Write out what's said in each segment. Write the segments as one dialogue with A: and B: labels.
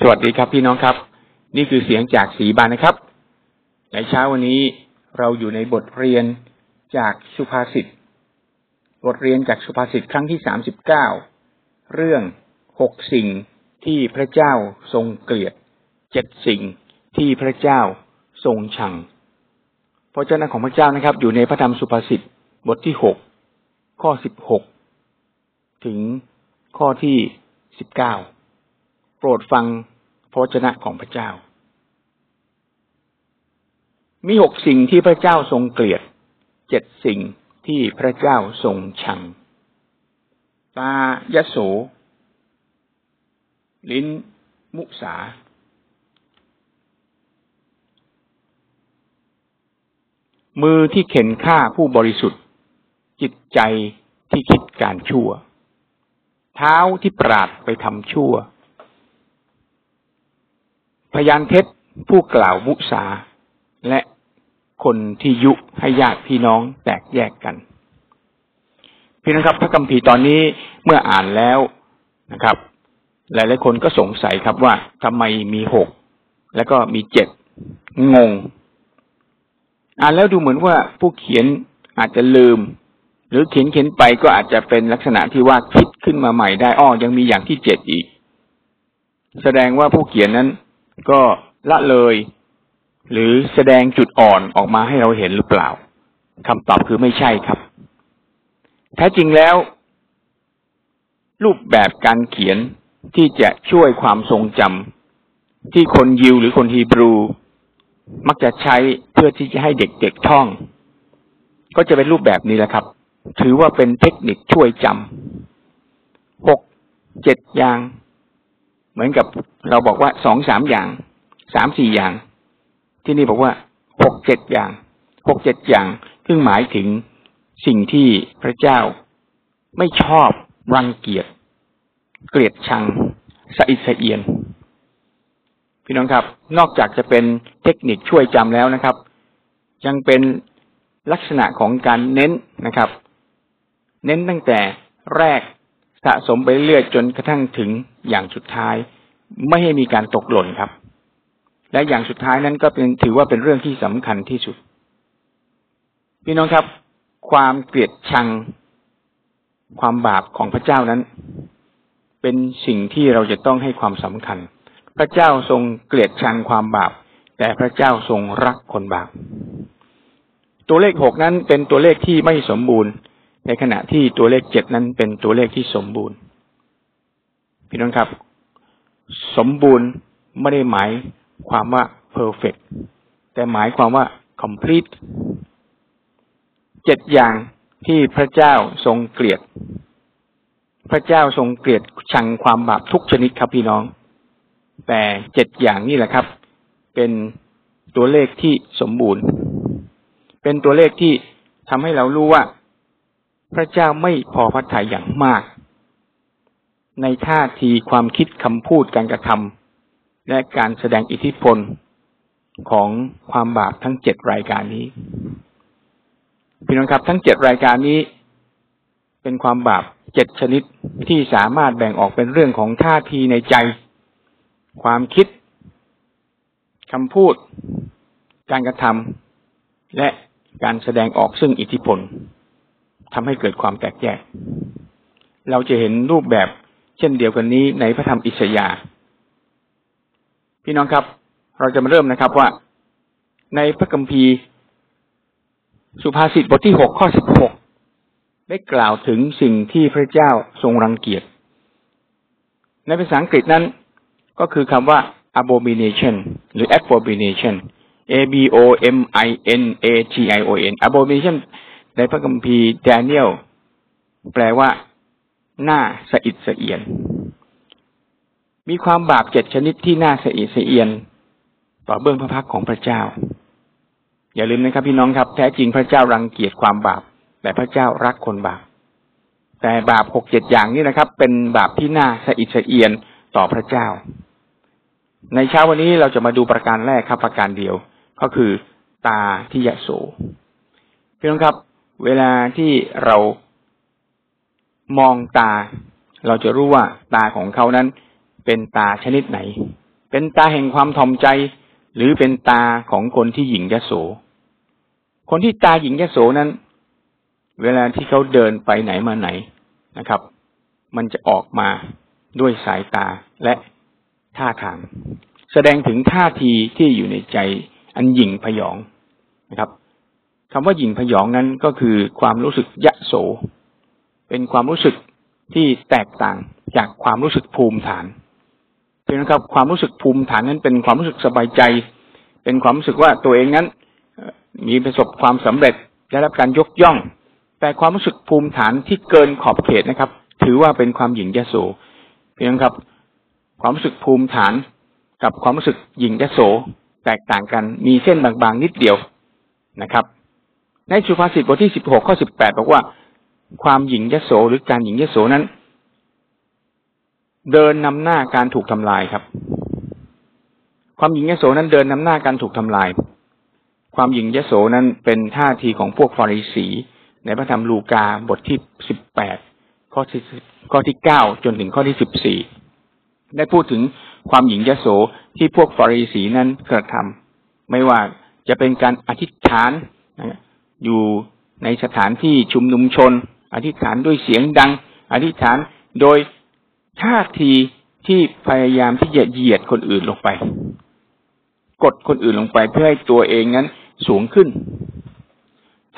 A: สวัสดีครับพี่น้องครับ นี่คือเสียงจากสีบานนะครับ ในเช้าวันนี้เราอยู่ในบทเรียนจากสุภาษิตบทเรียนจากสุภาษิตครั้งที่สามสิบเก้าเรื่องหกสิ่งที่พระเจ้าทรงเกลียดเจ็ดสิ่งที่พระเจ้าทรงชังพระเจ้าของพระเจ้านะครับ อยู่ในพระธรรมสุภาษิตบทที่หกข้อสิบหกถึงข้อที่สิบเก้า รดฟังพระชนะของพระเจ้า มีหกสิ่งที่พระเจ้าทรงเกลียด เจ็ดสิ่งที่พระเจ้าทรงชัง ตายโส ลิ้น มุสา มือที่เข็นฆ่าผู้บริสุทธิ์ จิตใจที่คิดการชั่ว เท้าที่ปราดไปทำชั่ว พยานเท็จผู้กล่าวมุสา และคนที่ยุให้ญาติพี่น้องแตกแยกกัน พี่น้องครับพระคัมภีร์ตอนนี้เมื่ออ่านแล้วนะครับ หลายหลายคนก็สงสัยครับว่าทำไมมีหกแล้วก็มีเจ็ดงง อ่านแล้วดูเหมือนว่าผู้เขียนอาจจะลืม หรือเขียนเขียนไปก็อาจจะเป็นลักษณะที่ว่าคิดขึ้นมาใหม่ได้อ้อยังมีอย่างที่เจ็ดอีก แสดงว่าผู้เขียนนั้น ก็ละเลย หรือแสดงจุดอ่อนออกมาให้เราเห็นหรือเปล่าคำตอบคือไม่ใช่ครับ แท้จริงแล้ว รูปแบบการเขียนที่จะช่วยความทรงจำที่คนยิวหรือคนฮีบรู มักจะใช้เพื่อที่จะให้เด็กๆท่อง ก็จะเป็นรูปแบบนี้แหละครับ ถือว่าเป็นเทคนิคช่วยจำหกเจ็ดอย่าง เหมือนกับเราบอกว่าสองสามอย่างสามสี่อย่าง ที่นี่บอกว่าหกเจ็ดอย่างหกเจ็ดอย่างซึ่งหมายถึงสิ่งที่พระเจ้าไม่ชอบรังเกียจ เกลียดชังสะอิดสะเอียน พี่น้องครับ นอกจากจะเป็นเทคนิคช่วยจำแล้วนะครับ ยังเป็นลักษณะของการเน้นนะครับ เน้นตั้งแต่แรกสะสมไปเรื่อยจนกระทั่งถึง อย่างสุดท้าย ไม่ให้มีการตกหล่นครับ และอย่างสุดท้ายนั้นก็เป็นถือว่าเป็นเรื่องที่สำคัญที่สุด พี่น้องครับ ความเกลียดชัง ความบาปของพระเจ้านั้น เป็นสิ่งที่เราจะต้องให้ความสำคัญ พระเจ้าทรงเกลียดชังความบาป แต่พระเจ้าทรงรักคนบาป ตัวเลขหกนั้นเป็นตัวเลขที่ไม่สมบูรณ์ ในขณะที่ตัวเลขเจ็ดนั้นเป็นตัวเลขที่สมบูรณ์ พี่น้องครับ สมบูรณ์ไม่ได้หมายความว่า perfect แต่หมายความว่า complete เจ็ดอย่างที่พระเจ้าทรงเกลียด พระเจ้าทรงเกลียดชังความบาปทุกชนิดครับพี่น้อง แต่เจ็ดอย่างนี่แหละครับ เป็นตัวเลขที่สมบูรณ์ เป็นตัวเลขที่ทำให้เรารู้ว่า พระเจ้าไม่พอพระทัยอย่างมาก ในท่าทีความคิดคำพูดการกระทำและการแสดงอิทธิพลของความบาปทั้งเจ็ดรายการนี้ พี่น้องครับทั้งเจ็ดรายการนี้ เป็นความบาปเจ็ดชนิดที่สามารถแบ่งออกเป็นเรื่องของท่าทีในใจ ความคิดคำพูด การกระทำและการแสดงออกซึ่งอิทธิพลทำให้เกิดความแตกแยก เราจะเห็นรูปแบบ เช่นเดียวกันนี้ในพระธรรมอิสยา พี่น้องครับ เราจะมาเริ่มนะครับว่า ในพระคัมภีร์ สุภาษิตบทที่หกข้อสิบหกได้กล่าวถึงสิ่งที่พระเจ้าทรงรังเกียจ ในภาษาอังกฤษนั้น ก็คือคำว่า abomination หรือ abomination a b o m i n a t i o n abomination ในพระคัมภีร์แดเนียลแปลว่า หน้าสะอิดสะเอียน มีความบาปเจ็ดชนิดที่หน่าสะอิดสะเอียน ต่อเบื้องพระพักของพระเจ้า อย่าลืมนะครับพี่น้องครับแท้จริงพระเจ้ารังเกียจความบาป แต่พระเจ้ารักคนบาป แต่บาปหกเจ็ดอย่างนี้นะครับ เป็นบาปที่หน่าสะอิดสะเอียนต่อพระเจ้า ในเช้าวันนี้เราจะมาดูประการแรกครับประการเดียว ก็คือตาที่ยโสพี่น้องครับ เวลาที่เรา มองตา เราจะรู้ว่าตาของเขานั้น เป็นตาชนิดไหน เป็นตาแห่งความทอมใจ หรือเป็นตาของคนที่หญิงยโส คนที่ตาหญิงยโสนั้น เวลาที่เขาเดินไปไหนมาไหนนะครับ มันจะออกมาด้วยสายตาและท่าทาง แสดงถึงท่าทีที่อยู่ในใจอันหยิ่งพยองนะครับคำว่าหยิ่งพยองนั้นก็คือความรู้สึกยะโส เป็นความรู้สึกที่แตกต่างจากความรู้สึกภูมิฐานเห็นะครับ ความรู้สึกภูมิฐานนั้นเป็นความรู้สึกสบายใจ เป็นความรู้สึกว่าตัวเองนั้น มีประสบความสำเร็จได้รับการยกย่อง แต่ความรู้สึกภูมิฐานที่เกินขอบเขตนะครับ ถือว่าเป็นความหยิ่งยโสเพียงครับ ความรู้สึกภูมิฐานกับความรู้สึกหยิ่งยโสแตกต่างกันมีเส้นบางๆนิดเดียวนะครับ ในสุภาษิตบทที่สิบหกข้อสิบแปดบอกว่า ความหยิ่งยโสหรือการหยิ่งยโสนั้น เดินนำหน้าการถูกทำลายครับ ความหยิ่งยโสนั้นเดินนำหน้าการถูกทำลาย ความหยิ่งยโสนั้นเป็นท่าทีของพวกฟาริสี ในพระธรรมลูกาบทที่สิบแปดข้อที่ข้อที่เก้าจนถึงข้อที่สิบสี่ได้พูดถึงความหญิงยโสที่พวกฟาริสีนั้นกระทำไม่ว่าจะเป็นการอธิษฐานอยู่ในสถานที่ชุมนุมชน อธิษฐานด้วยเสียงดัง อธิษฐานโดยท่าทีที่พยายามที่จะเหยียดคนอื่นลงไป กดคนอื่นลงไปเพื่อให้ตัวเองนั้นสูงขึ้น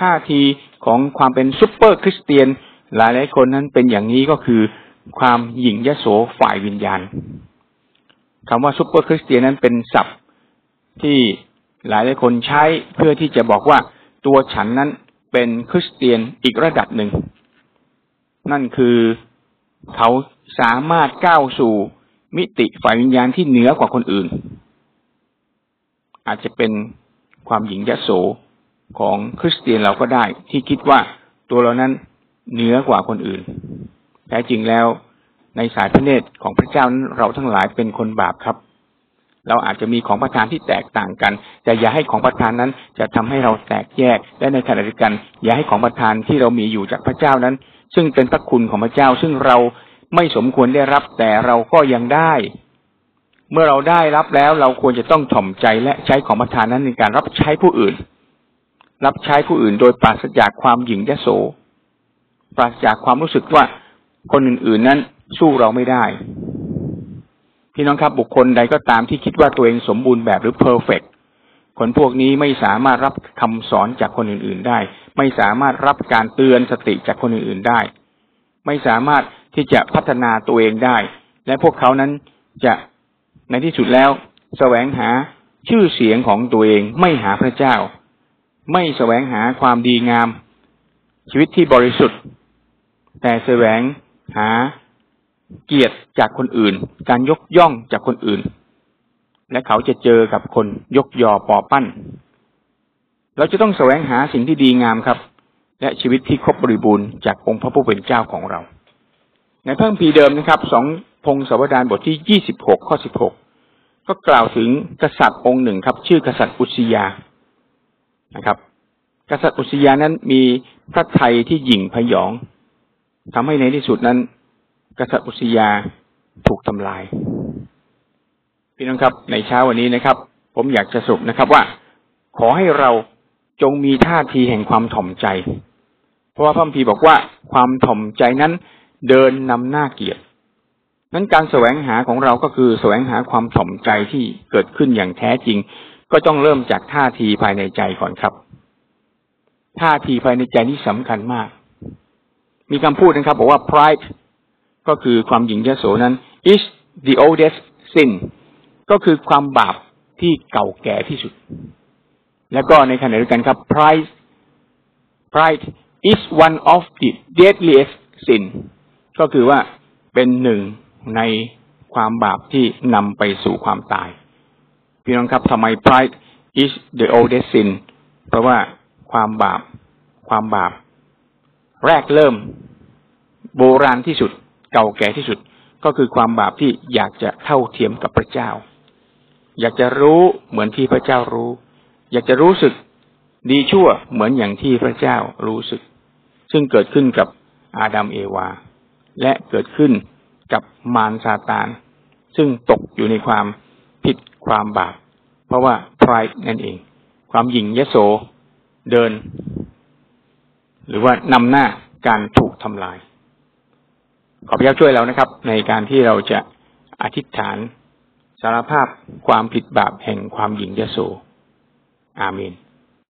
A: ท่าทีของความเป็น super Christian หลายหลายคนนั้นเป็นอย่างนี้ก็คือ ความหยิ่งยโสฝ่ายวิญญาณคำว่า super Christian นั้นเป็นศัพท์ที่หลายหลายคนใช้เพื่อที่จะบอกว่าตัวฉันนั้นเป็นคริสเตียนอีกระดับหนึ่ง นั่นคือเขาสามารถก้าวสู่มิติฝ่ายวิญญาณที่เหนือกว่าคนอื่น อาจจะเป็นความหญิงยโสของคริสเตียนเราก็ได้ ที่คิดว่าตัวเรานั้นเหนือกว่าคนอื่น แท้จริงแล้วในสายพระเนตรของพระเจ้านั้นเราทั้งหลายเป็นคนบาปครับ เราอาจจะมีของประทานที่แตกต่างกัน แต่อย่าให้ของประทานนั้นจะทำให้เราแตกแยกและในขณะเดียวกัน อย่าให้ของประทานที่เรามีอยู่จากพระเจ้านั้น ซึ่งเป็นพระคุณของพระเจ้า ซึ่งเราไม่สมควรได้รับแต่เราก็ยังได้ เมื่อเราได้รับแล้วเราควรจะต้องถ่อมใจและใช้ของประทานนั้นในการรับใช้ผู้อื่น รับใช้ผู้อื่นโดยปราศจากความหยิ่งยโส ปราศจากความรู้สึกว่าคนอื่นๆนั้นสู้เราไม่ได้พี่น้องครับบุคคลใดก็ตามที่คิดว่าตัวเองสมบูรณ์แบบหรือเพอร์เฟกคนพวกนี้ไม่สามารถรับคำสอนจากคนอื่น ๆ ได้ ไม่สามารถรับการเตือนสติจากคนอื่นๆได้ ไม่สามารถที่จะพัฒนาตัวเองได้ และพวกเขานั้นจะในที่สุดแล้วแสวงหาชื่อเสียงของตัวเองไม่หาพระเจ้า ไม่แสวงหาความดีงาม ชีวิตที่บริสุทธิ์ แต่แสวงหาเกียรติจากคนอื่น การยกย่องจากคนอื่น และเขาจะเจอกับคนยกยอปอปั้น เราจะต้องแสวงหาสิ่งที่ดีงามครับ และชีวิตที่ครบบริบูรณ์จากองค์พระผู้เป็นเจ้าของเรา ในพระคัมภีร์เดิมนะครับสองพงศาวดารบทที่ยี่สิบหกข้อสิบหกก็กล่าวถึงกษัตริย์องค์หนึ่งครับ ชื่อกษัตริย์อุสยานะครับ กษัตริย์อุสยานั้นมีพระไทยที่หยิ่งพยองทำให้ในที่สุดนั้น กษัตริย์อุสยาถูกทำลายพี่น้องครับ ในเช้าวันนี้นะครับ ผมอยากจะสรุปนะครับว่า ขอให้เรา จงมีท่าทีแห่งความถ่อมใจ เพราะว่าพระพีบอกว่าความถ่อมใจนั้นเดินนำหน้าเกียรตินั้นการแสวงหาของเราก็คือแสวงหาความถ่อมใจที่เกิดขึ้นอย่างแท้จริง ก็ต้องเริ่มจากท่าทีภายในใจก่อนครับ ท่าทีภายในใจนี่สำคัญมาก มีคำพูดนะครับ บอกว่า pride ก็คือความหยิ่งยโสนั้น is the oldest sin ก็คือความบาปที่เก่าแก่ที่สุด แล้วก็ในขณะเดียวกันครับ pride pride is one of the deadliest sin ก็คือว่าเป็นหนึ่งในความบาปที่นำไปสู่ความตาย พี่น้องครับทำไม pride is the oldest sin เพราะว่าความบาป ความบาป แรกเริ่ม โบราณที่สุด เก่าแก่ที่สุด ก็คือความบาปที่อยากจะเท่าเทียมกับพระเจ้า อยากจะรู้เหมือนที่พระเจ้ารู้ อยากจะรู้สึกดีชั่วเหมือนอย่างที่พระเจ้ารู้สึก ซึ่งเกิดขึ้นกับอาดัมเอวา และเกิดขึ้นกับมารซาตาน ซึ่งตกอยู่ในความผิดความบาปเพราะว่า pride นั่นเอง ความหยิ่งยโสเดิน หรือว่านำหน้าการถูกทำลาย ขอพระเจ้าช่วยเรานะครับ ในการที่เราจะอธิษฐานสารภาพความผิดบาปแห่งความหยิ่งยโส อาเมน